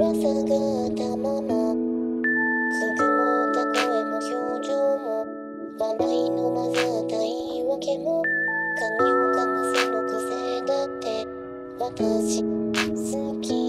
ぶがたまもっ声も表情も。笑いのまざたいわけも。カをかむその癖だって。私好き。